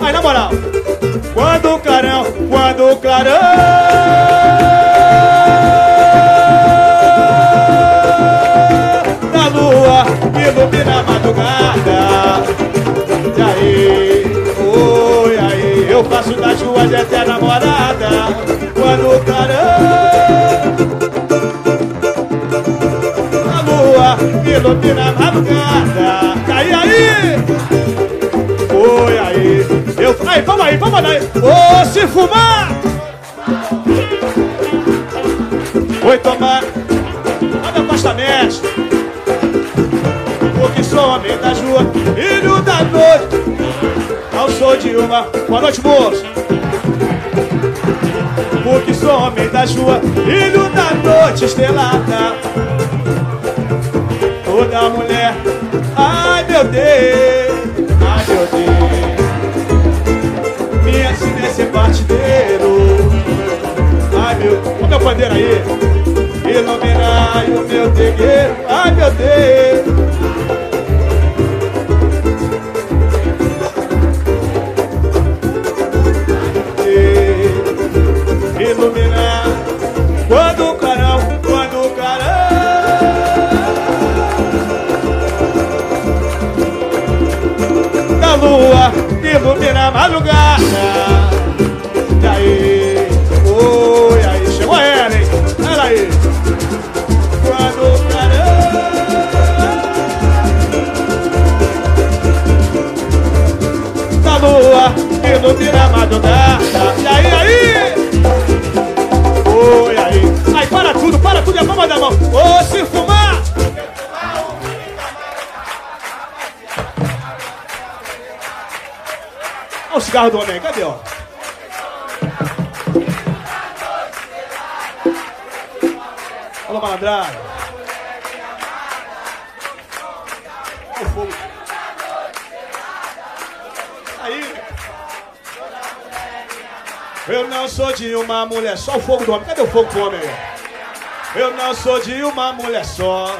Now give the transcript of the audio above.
Aí, na moral. Quando o clarão, quando o da lua ilumina a madrugada. E aí, oi, aí, eu faço das ruas eterna morada. Lua ilumina a madrugada. E aí, aí, oi, aí, eu, aí, vamos aí, vamos aí. Ô, se fumar! Oi, tomar, manda afastamento. Porque sou homem da rua, filho da noite. Não sou de uma. Boa noite, moço. Porque sou homem da rua, filho da noite estrelada. Toda mulher, ai meu Deus, ai meu Deus. Me ensina esse partideiro. Ai meu, olha meu pandeiro aí. Iluminai o meu terreiro, ai meu Deus. iluminar quando lua ilumina a madrugada. Olha o cigarro do homem, cadê, ó? Alô, malandragem. O fogo. Aí. Eu não sou de uma mulher só. O fogo do homem. Cadê o fogo do homem aí? Eu não sou de uma mulher só.